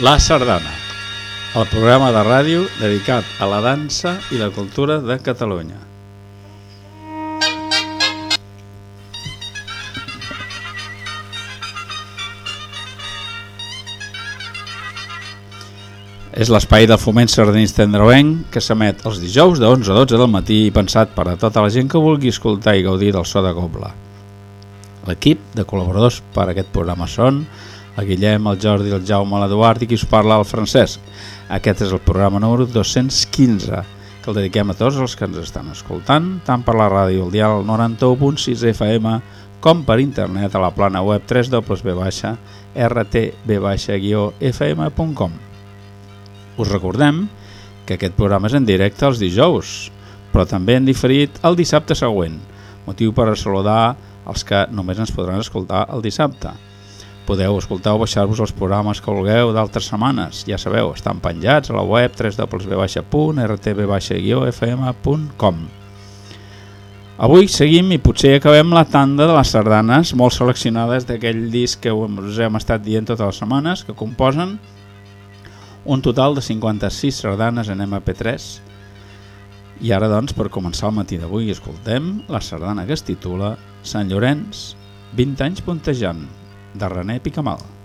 La Sardana, el programa de ràdio dedicat a la dansa i la cultura de Catalunya. És l'espai de foment sardanista andreuenc que s'emet els dijous de 11 a 12 del matí i pensat per a tota la gent que vulgui escoltar i gaudir del so de gobla. L'equip de col·laboradors per a aquest programa són el Guillem, el Jordi, el Jaume, l'Eduard i qui us parla, el Francesc. Aquest és el programa número 215 que el dediquem a tots els que ens estan escoltant, tant per la ràdio el dial 91.6 FM com per internet a la plana web www.rtb-fm.com. Us recordem que aquest programa és en directe els dijous, però també en diferit el dissabte següent, motiu per saludar els que només ens podran escoltar el dissabte. Podeu escoltar o baixar-vos els programes que vulgueu d'altres setmanes. Ja sabeu, estan penjats a la web www.rtb-fm.com Avui seguim i potser acabem la tanda de les sardanes molt seleccionades d'aquell disc que us hem estat dient totes les setmanes, que composen un total de 56 sardanes en MP3 i ara doncs per començar el matí d'avui escoltem la sardana que es titula Sant Llorenç, 20 anys puntejant de René Picamal.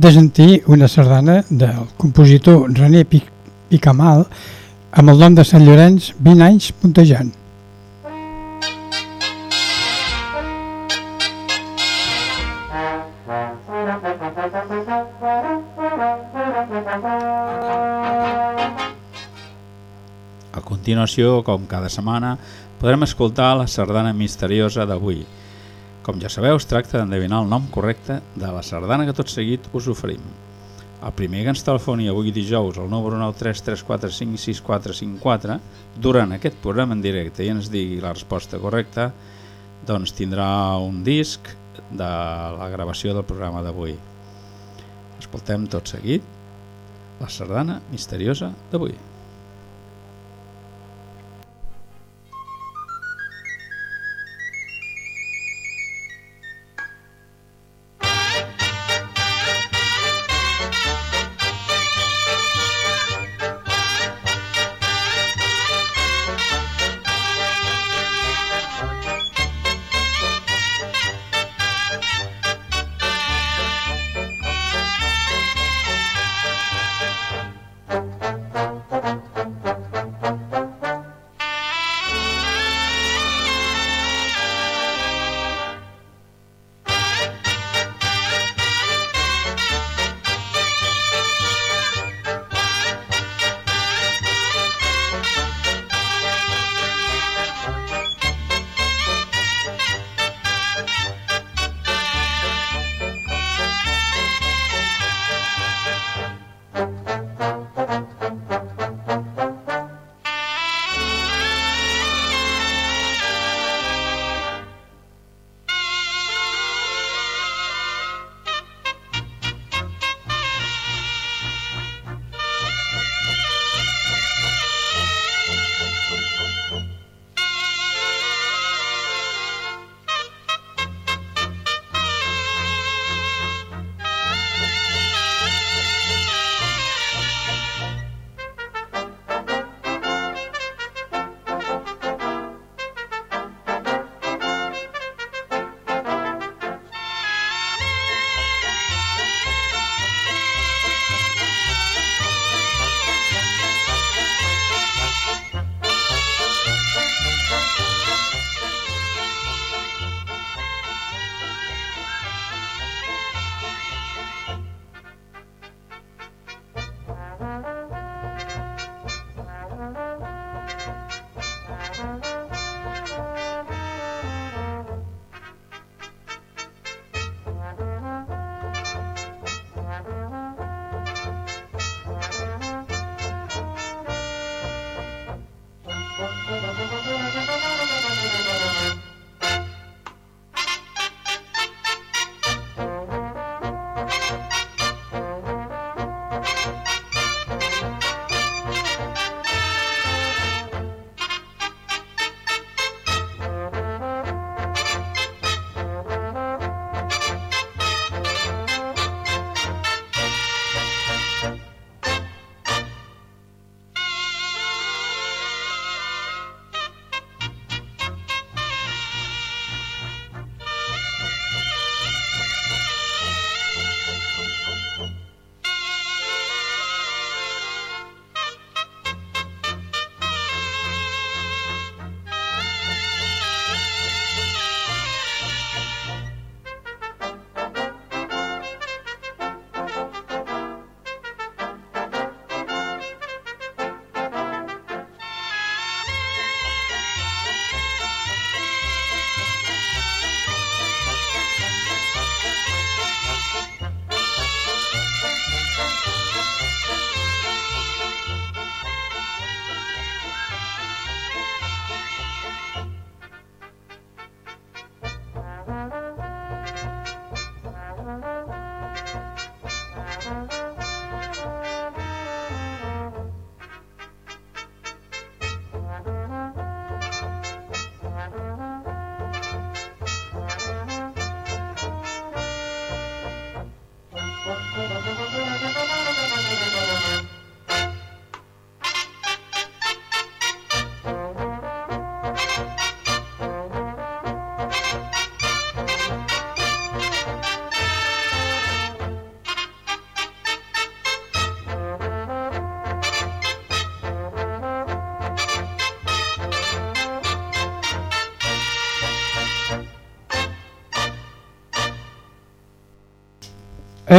De sentir una sardana del compositor René Picamal amb el nom de Sant Llorenç 20 anys puntejant. A continuació, com cada setmana, podrem escoltar la sardana misteriosa d'avui. Com ja sabeu, es tracta d'endevinar el nom correcte de la sardana que tot seguit us oferim. El primer que ens telefoni avui dijous al número 933456454 durant aquest programa en directe i ens digui la resposta correcta doncs tindrà un disc de la gravació del programa d'avui. Escoltem tot seguit la sardana misteriosa d'avui.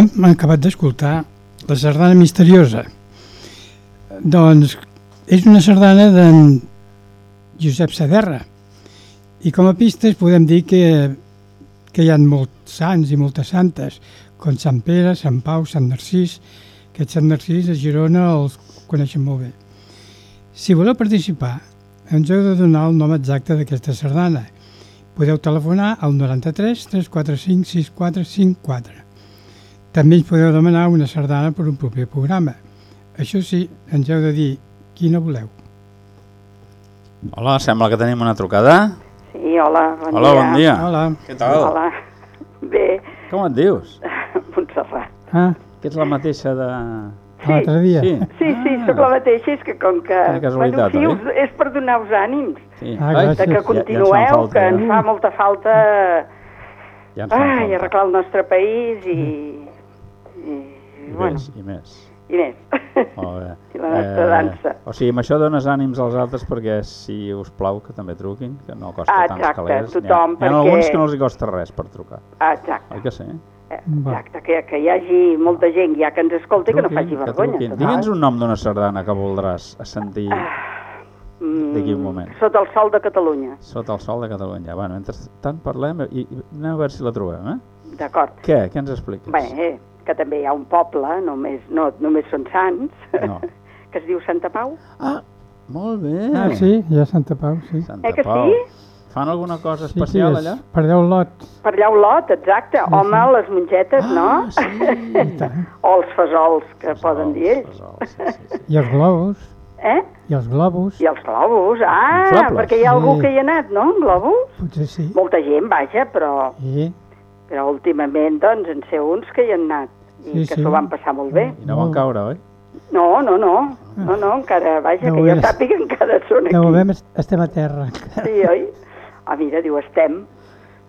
Hem acabat d'escoltar la sardana misteriosa. Doncs és una sardana d'en Josep Saderra. I com a pistes podem dir que, que hi ha molts sants i moltes santes, com Sant Pere, Sant Pau, Sant Narcís. Aquest Sant Narcís a Girona els coneixen molt bé. Si voleu participar, ens heu de donar el nom exacte d'aquesta sardana. Podeu telefonar al 93 345 6454. També ens podeu demanar una sardana per un proper programa. Això sí, ens heu de dir quina voleu. Hola, sembla que tenim una trucada. Sí, hola, bon Hola, dia. bon dia. Hola. Què tal? Hola. Bé, Com et dius? Montserrat. Ah, Que ets la mateixa de... l'altre dia. Sí. Sí, sí, Ah. sóc la mateixa, és que com que... Quina casualitat, bueno, sí, us, és per donar-vos ànims, sí. Ah, gràcies. de que Ja- ja continueu, falta, que eh? ens fa molta falta Ja ens fan ai, falta. arreglar el nostre país i... i, I bueno, més, i més. i més. Molt bé. I la nostra dansa. O sigui, amb això dones ànims als altres perquè si us plau que també truquin, que no costa Ah, tants exacte, calés. tothom, N'hi ha, n'hi ha perquè- alguns que no els hi costa res per trucar. Ah, Exacte, Oi que sí? eh, exacte, que, que hi hagi molta gent ja que ens escolta i que no Truquin, faci vergonya. truquin. Digue'ns un nom d'una sardana que voldràs sentir Mm, d'aquí un moment. Sota el sol de Catalunya, sota el sol de Catalunya. Bueno, mentrestant parlem i, i anem a veure si la trobem, eh? d'acord. Què? Què ens expliques? Bé, eh, que també hi ha un poble, només, no, només són sants, No. que es diu Santa Pau. Ah, molt bé. Ah, sí, ja Santa Pau, sí. Santa Eh que Pau. sí? Fan alguna cosa Sí, especial sí, és allà? Per 10 lots. Per allà Olot, exacte. Home, les mongetes, Ah, no? sí. O els fesols, que poden dir ells. Fesols, sí, sí, sí. I els globus. Eh? I els globus. I els globus. Ah, Inflables. perquè hi ha algú Sí. que hi ha anat, no? En globus? Potser sí. Molta gent, vaja, però, Sí. Però últimament, doncs, en sé uns que hi han anat i Sí, que sí. s'ho van passar molt bé. I no van caure, oi? No, no, no. No, no, encara, vaja, De que jo moment- sàpiga encara són De aquí. moment est- estem a terra. Sí, oi? Ah, mira, diu, estem.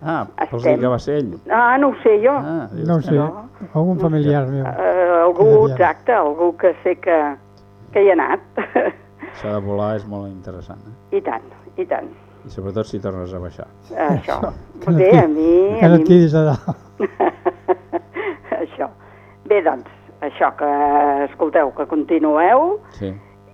Ah, vols dir que va ser ell? Ah, no ho sé jo. Ah, No ho sé. no. Algun familiar meu. Uh, algú, exacte, algú que sé que, que hi ha anat. Això de volar és molt interessant, eh? I tant, i tant. I sobretot si tornes a baixar. Això. Que no Bé, a mi... Que no et quedis a dalt. això. Bé, doncs, això que escolteu, que continueu Sí.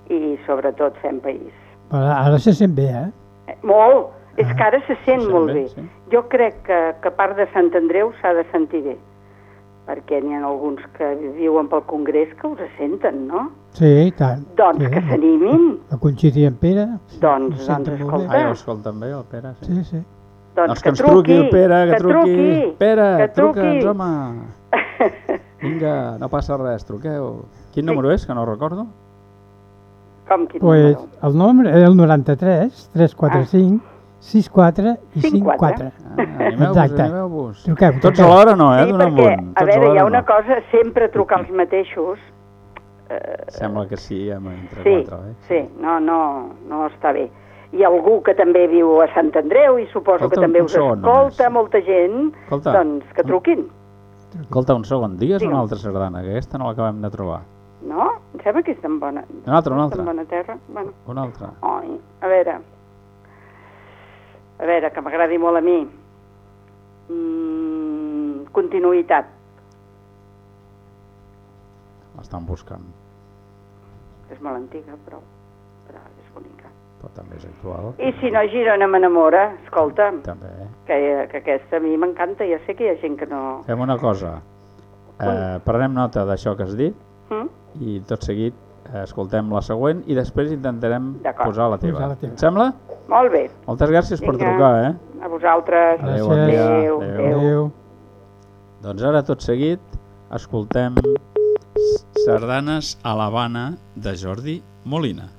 i sobretot fem país. Però ara se sent bé, eh? Eh, Molt! És que ara se sent sent molt bé, bé. sí. Jo crec que, que a part de Sant Andreu s'ha de sentir bé, perquè n'hi ha alguns que viuen pel Congrés que us senten, no? Sí, i tant. Doncs sí. que s'animin, La Conxita i en Pere. doncs, doncs escolta, Ah, ja ho escolten bé, el Pere? Sí. Sí, sí. doncs, que ens truqui el Pere, que, truqui. Pere, que truca'ns, truqui. home. Vinga, no passa res, truqueu. Quin número és, que no recordo? Com quin Pues, número? el nombre és el 93 345 64 i 54. 54. Ah, Exacte. animeu-vos. Truqueu, Tots truqueu. alhora no, eh? Sí, perquè, amunt. a Tots veure, hi ha una no. cosa, sempre trucar els mateixos, Sembla que sí, amb entre sí, quatre, eh? sí, no, no, no està bé. I algú que també viu a Sant Andreu i suposo Escolta, que també us segon escolta, només. molta gent, Escolta. doncs que truquin, Escolta, un segon, digues Digue'm. una altra sardana, que aquesta no l'acabem de trobar. no? Em sembla que és tan bona. Una altra, una Tan altra. bona terra. Bueno, Una altra. ai, a veure, a veure, que m'agradi molt a mi. Mm, continuïtat. L'estan buscant, És molt antiga, però, però és bonica. però també és actual. I si no, Girona m'enamora, escolta, També. que, que aquesta a mi m'encanta, ja sé que hi ha gent que no... Fem una cosa. Eh, prenem nota d'això que has dit Mm? i tot seguit eh, escoltem la següent i després intentarem posar la teva. Posar la teva. Et sembla? Molt bé, Moltes gràcies per Vinga. trucar, eh? a vosaltres. Adéu. Adéu, Adéu. adéu. Adéu. Doncs ara tot seguit escoltem Sardanes a l'Havana de Jordi Molina.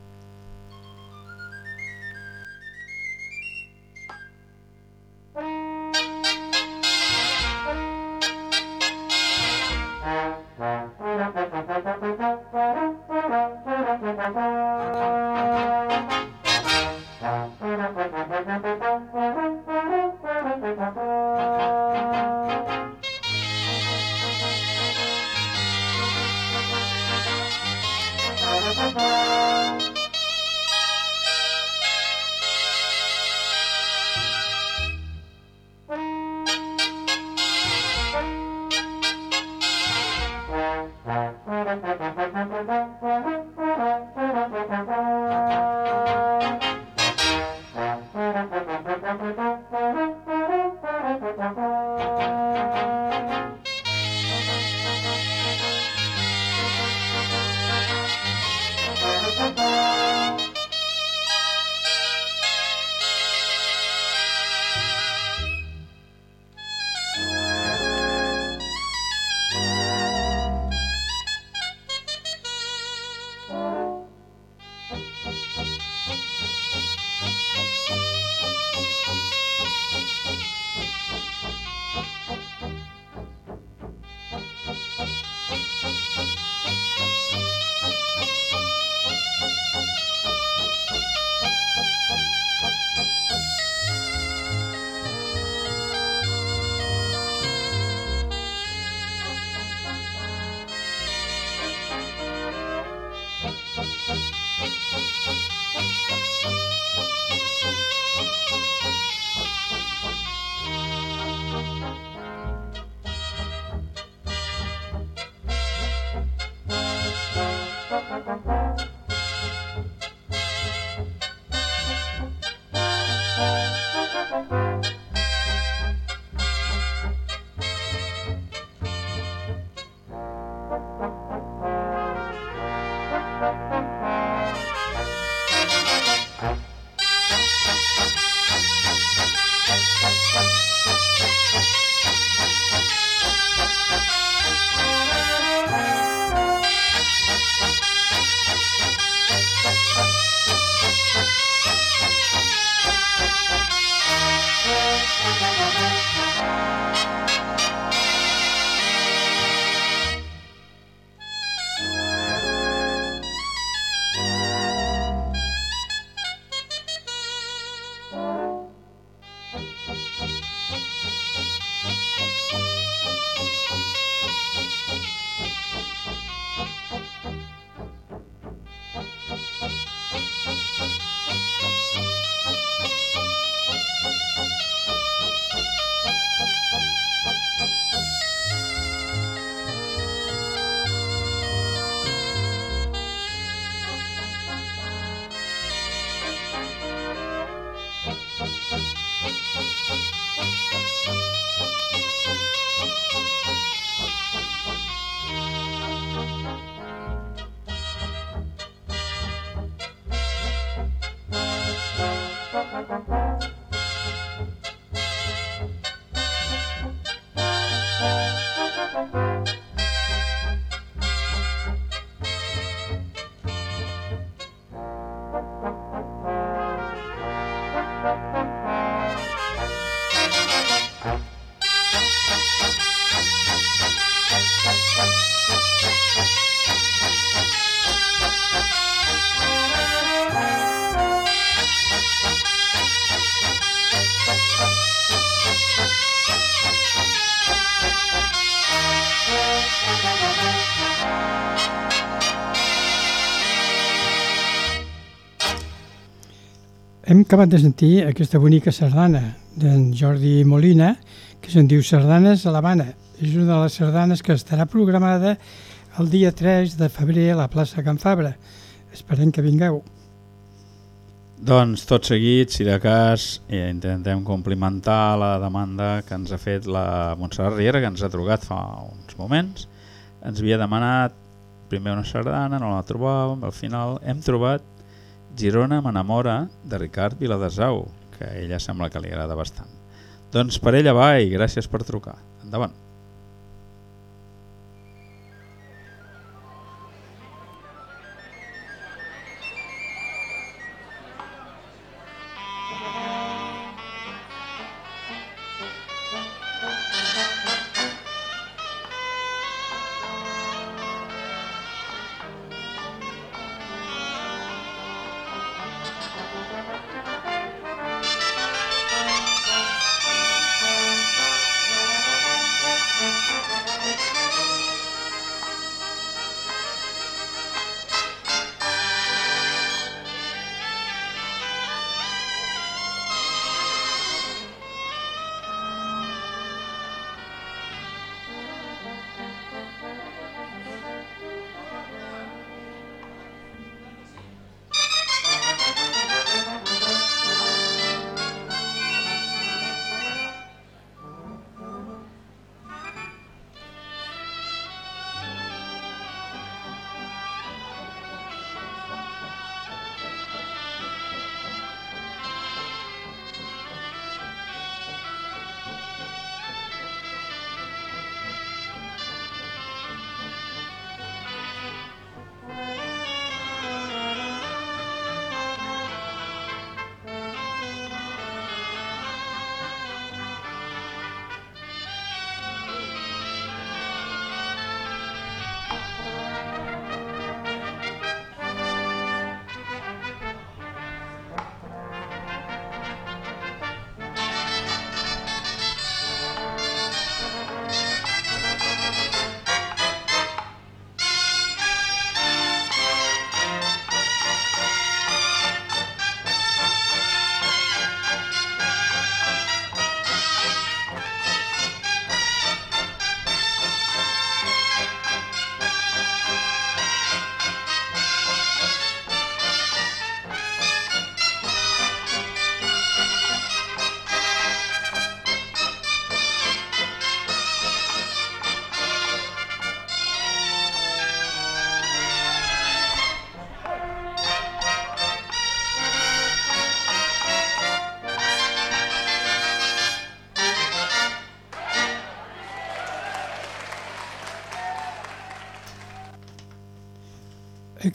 Hem acabat de sentir aquesta bonica sardana d'en Jordi Molina, que se'n diu Sardanes a l'Havana. És una de les sardanes que estarà programada el dia 3 de febrer a la plaça Can Fabra. Esperem que vingueu. Doncs tot seguit, si de cas, eh, intentem complimentar la demanda que ens ha fet la Montserrat Riera, que ens ha trucat fa uns moments. Ens havia demanat primer una sardana, no la trobàvem, al final hem trobat Girona m'enamora de Ricard Viladesau, que a ella sembla que li agrada bastant. Doncs per ella va i gràcies per trucar. Endavant.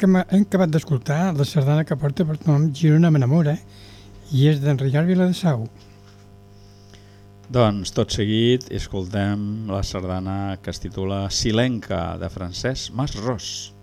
Hem, hem acabat d'escoltar la sardana que porta per nom Girona m'enamora i és d'en Ricard Viladesau. Doncs tot seguit escoltem la sardana que es titula Silenca de Francesc Masros.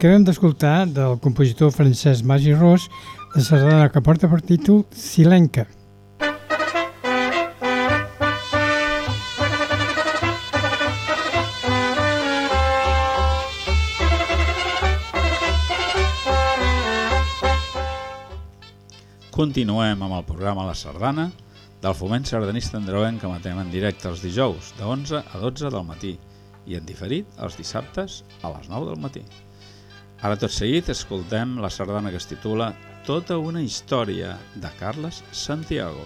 Acabem d'escoltar del compositor francès Magi Ros la sardana que porta per títol Silenca. Continuem amb el programa La Sardana del foment sardanista andreuenc que matem en directe els dijous de 11 a 12 del matí i en diferit els dissabtes a les 9 del matí. Ara tot seguit escoltem la sardana que es titula Tota una història de Carles Santiago.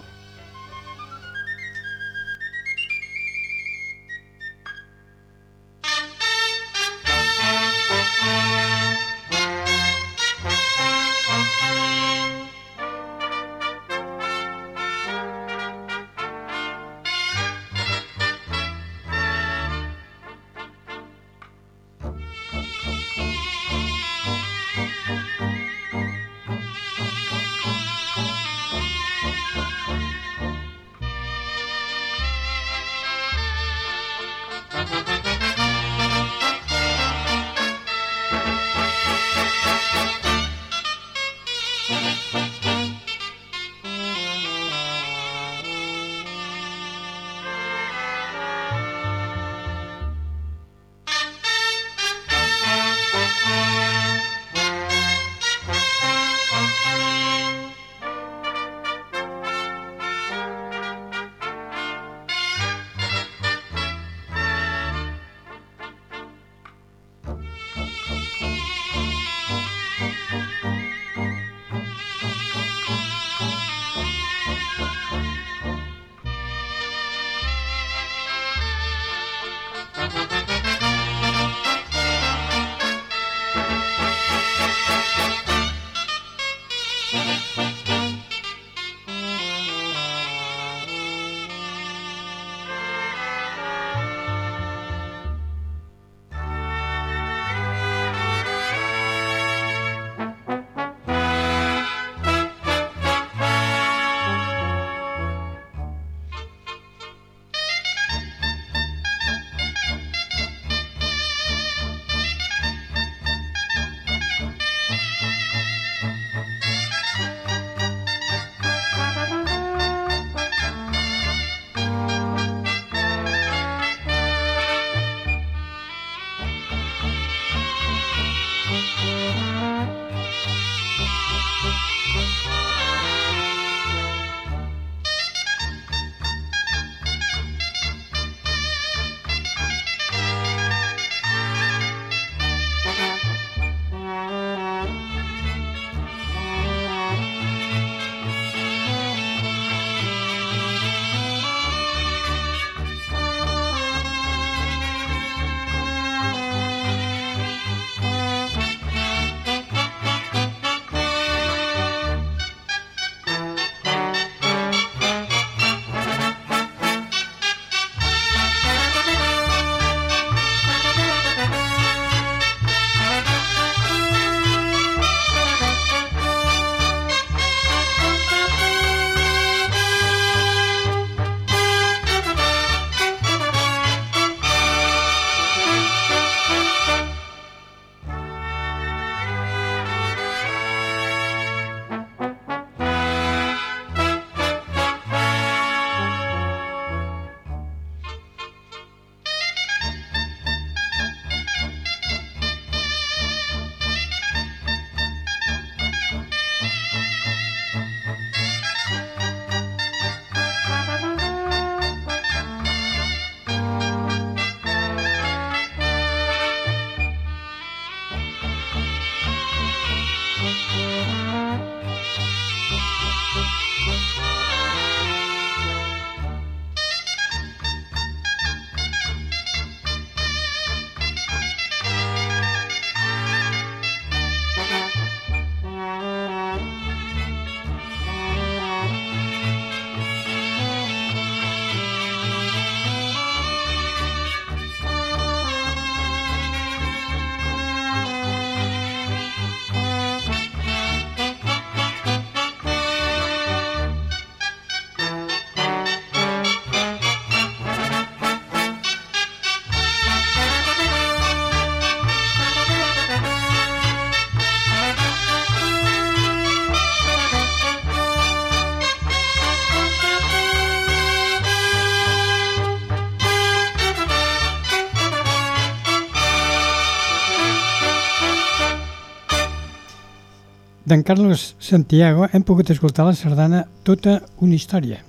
d'en Carlos Santiago hem pogut escoltar la sardana Tota una història.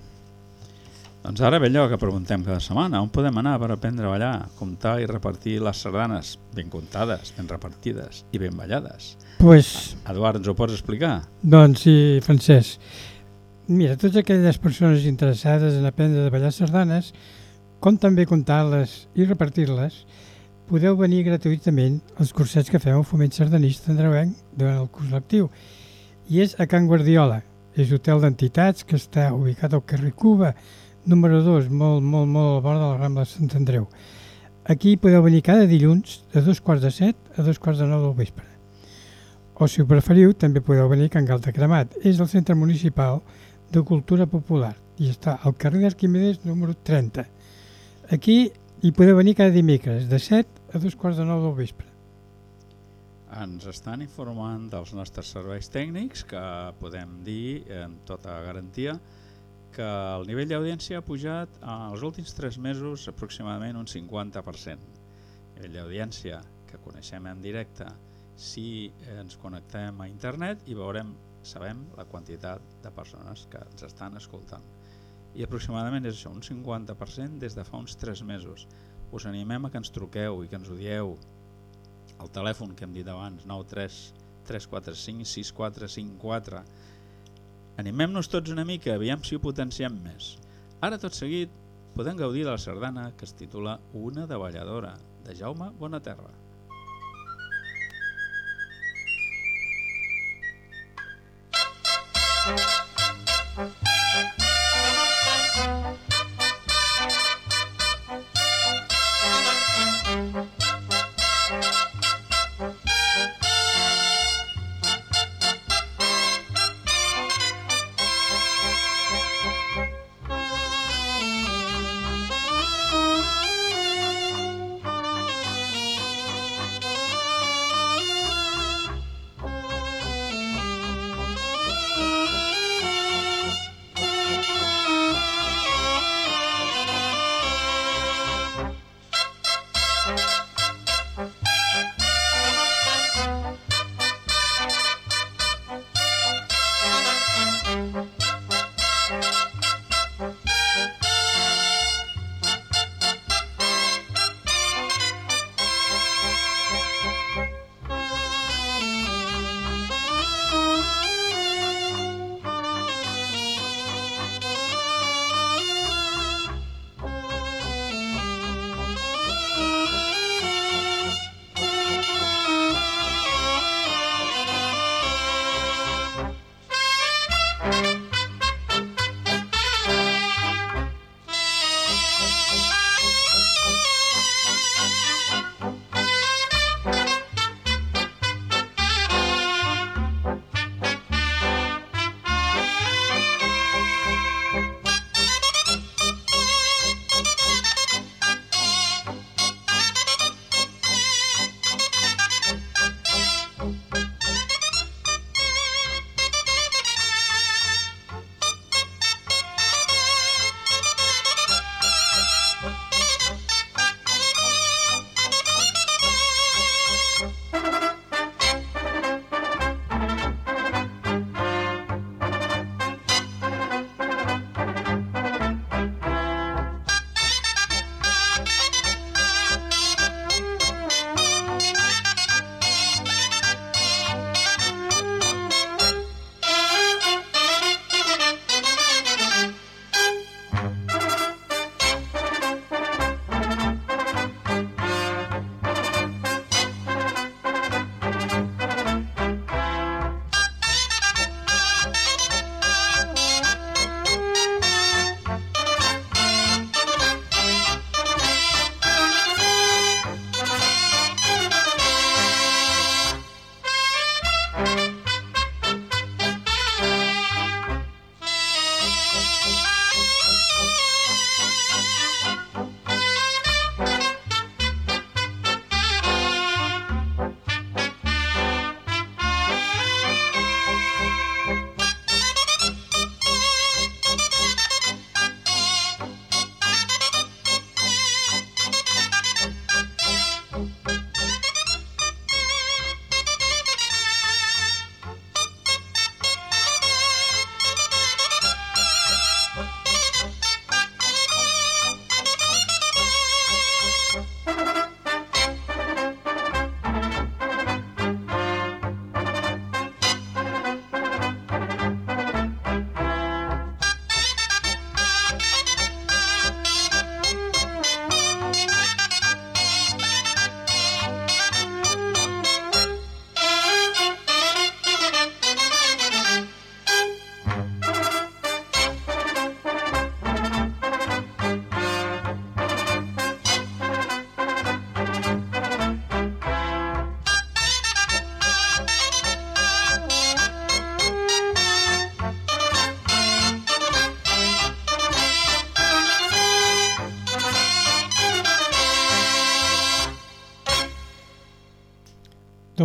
Doncs ara ve allò que preguntem cada setmana, on podem anar per aprendre a ballar, comptar i repartir les sardanes ben comptades, ben repartides i ben ballades. Pues, Eduard, ens ho pots explicar? Doncs sí, Francesc. Mira, totes aquelles persones interessades en aprendre a ballar sardanes, com també comptar-les i repartir-les, podeu venir gratuïtament als cursets que fem al Foment Sardanista Andreuenc durant el curs lectiu. I és a Can Guardiola, és hotel d'entitats que està ubicat al carrer Cuba, número 2, molt, molt, molt a la vora de la Rambla de Sant Andreu. Aquí podeu venir cada dilluns de dos quarts de set a dos quarts de nou del vespre. O, si ho preferiu, també podeu venir a Can Galta Cremat. És el Centre Municipal de Cultura Popular i està al carrer d'Arquimedes número 30. Aquí hi podeu venir cada dimecres, de 7 a dos quarts de nou del vespre. Ens estan informant dels nostres serveis tècnics que podem dir amb tota garantia que el nivell d'audiència ha pujat en els últims 3 mesos aproximadament un 50%. Nivell d'audiència que coneixem en directe si ens connectem a internet i veurem, sabem la quantitat de persones que ens estan escoltant. I aproximadament és això, un 50% des de fa uns 3 mesos. Us animem a que ens truqueu i que ens ho dieu el telèfon que hem dit abans, 93 345 6454. Animem-nos tots una mica, aviam si ho potenciem més. Ara, tot seguit, podem gaudir de la sardana que es titula Una davalladora, de Jaume Bonaterra.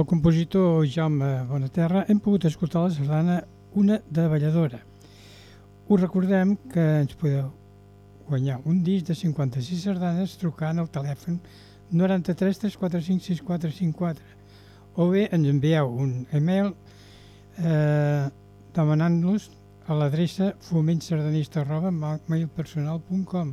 Del compositor Jaume Bonaterra hem pogut escoltar la sardana Una de Balladora. Us recordem que ens podeu guanyar un disc de 56 sardanes trucant al telèfon 93 345 6454 o bé ens envieu un email eh, demanant-nos a l'adreça fomentsardanista arroba mailpersonal.com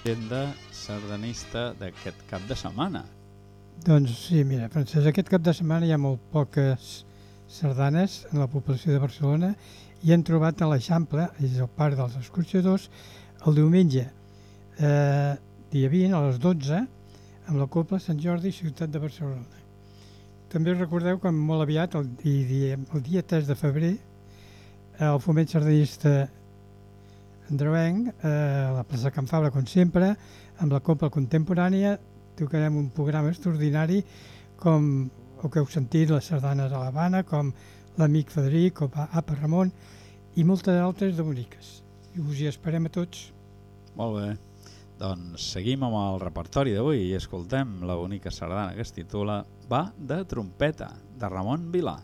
l'agenda sardanista d'aquest cap de setmana. Doncs sí, mira, Francesc, aquest cap de setmana hi ha molt poques sardanes en la població de Barcelona i han trobat a l'Eixample, és el parc dels excursionadors, el diumenge, eh, dia 20 a les 12, amb la Copla Sant Jordi, ciutat de Barcelona. També recordeu que molt aviat, el dia, el dia 3 de febrer, el foment sardanista andreuenc, eh, a la plaça Can Fabra, com sempre, amb la Copla Contemporània, tocarem un programa extraordinari com el que heu sentit, les sardanes a l'Havana, com l'amic Federic, o Apa Ramon, i moltes altres de boniques. I us hi esperem a tots. Molt bé. Doncs seguim amb el repertori d'avui i escoltem la bonica sardana que es titula Va de trompeta, de Ramon Vilà.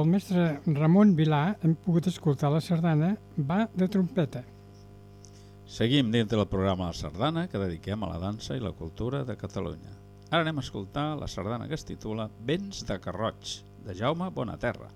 Del mestre Ramon Vilà hem pogut escoltar la sardana Va de trompeta. Seguim dintre del programa La Sardana que dediquem a la dansa i la cultura de Catalunya. Ara anem a escoltar la sardana que es titula Vents de Carroig, de Jaume Bonaterra.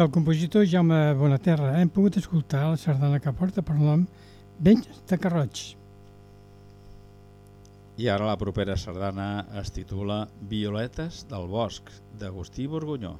Del compositor Jaume Bonaterra hem pogut escoltar la sardana que porta per nom Vents de Carroig. I ara la propera sardana es titula Violetes del bosc, d'Agustí Borgunyó.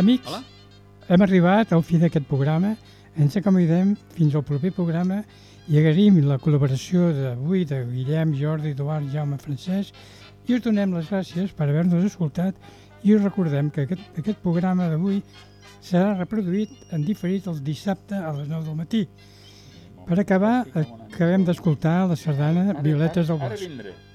Amics, Hola. hem arribat al fi d'aquest programa. Ens acomodem fins al proper programa i agraïm la col·laboració d'avui de Guillem, Jordi, Eduard, Jaume, Francesc i us donem les gràcies per haver-nos escoltat i us recordem que aquest, aquest programa d'avui serà reproduït en diferit el dissabte a les 9 del matí. Per acabar, acabem d'escoltar la sardana Violetes del Bosc.